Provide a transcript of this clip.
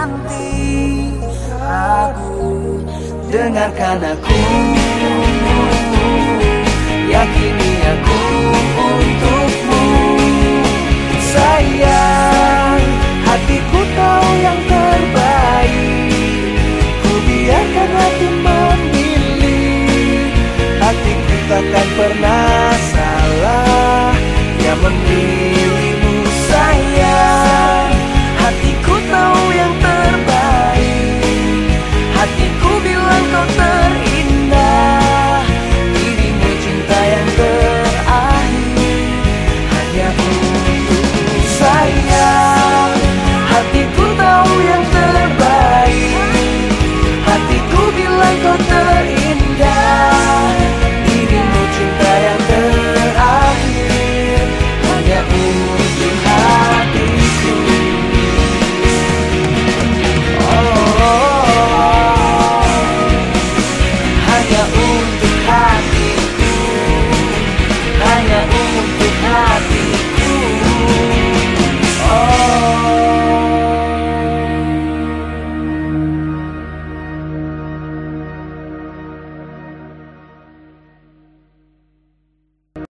nanti. Aku dengarkan aku.